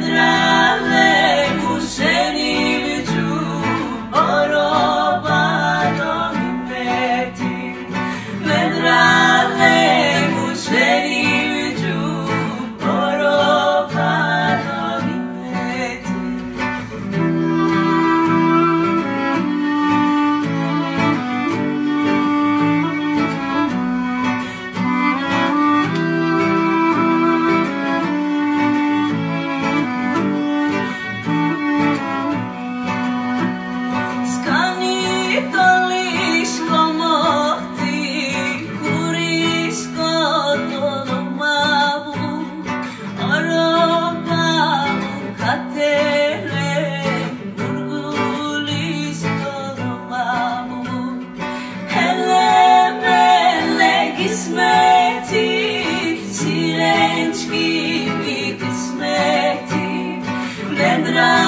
vendrá. vendrá.